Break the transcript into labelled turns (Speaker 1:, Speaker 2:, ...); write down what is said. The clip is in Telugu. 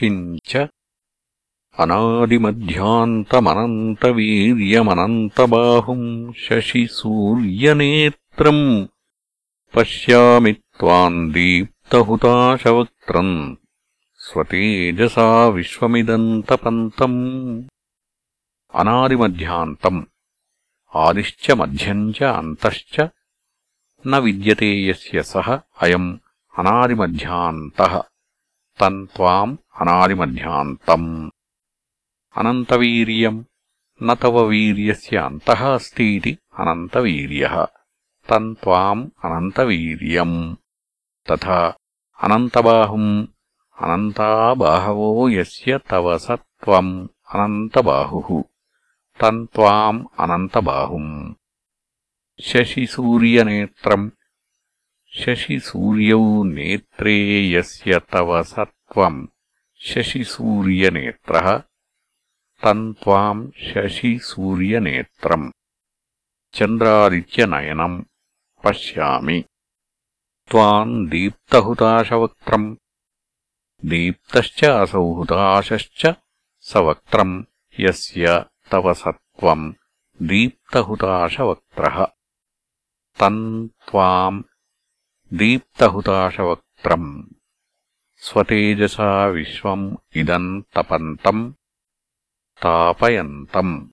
Speaker 1: किञ्च अनादिमध्यान्तमनन्तवीर्यमनन्तबाहुम् शशिसूर्यनेत्रम् पश्यामि त्वाम् दीप्तहुताशवक्त्रम् स्वतेजसा विश्वमिदन्तपन्तम् अनादिमध्यान्तम् आदिश्च मध्यम् च अन्तश्च न विद्यते यस्य सः अयम् अनादिमध्यान्तः तम् त्वाम् अनादिमध्यान्तम् अनन्तवीर्यम् न तव वीर्यस्य अन्तः अस्ति इति अनन्तवीर्यः तम् त्वाम् अनन्तवीर्यम् तथा अनन्तबाहुम् अनन्ता बाहवो यस्य तव स त्वम् अनन्तबाहुः तम् त्वाम् శశిసూర్యౌ నేత్రే యస్య తవ సత్వం. శశిసూర్యనేత్ర. తమ్ త్వాం శశిసూర్యనేత్రం. చంద్రాదిత్యనయనం పశ్యామి. త్వాం దీప్తహుతాశవక్త్రం. దీప్తశ్చ అసౌహుతాశశ్చ సవక్త్రం. యస్య తవ సత్వం. దీప్తహుతాశవక్త్ర. తమ్ दीप्तहुताशवक्त्रम्। स्वतेजसा विश्वम् इदम् तपन्तम्। तापयन्तम्।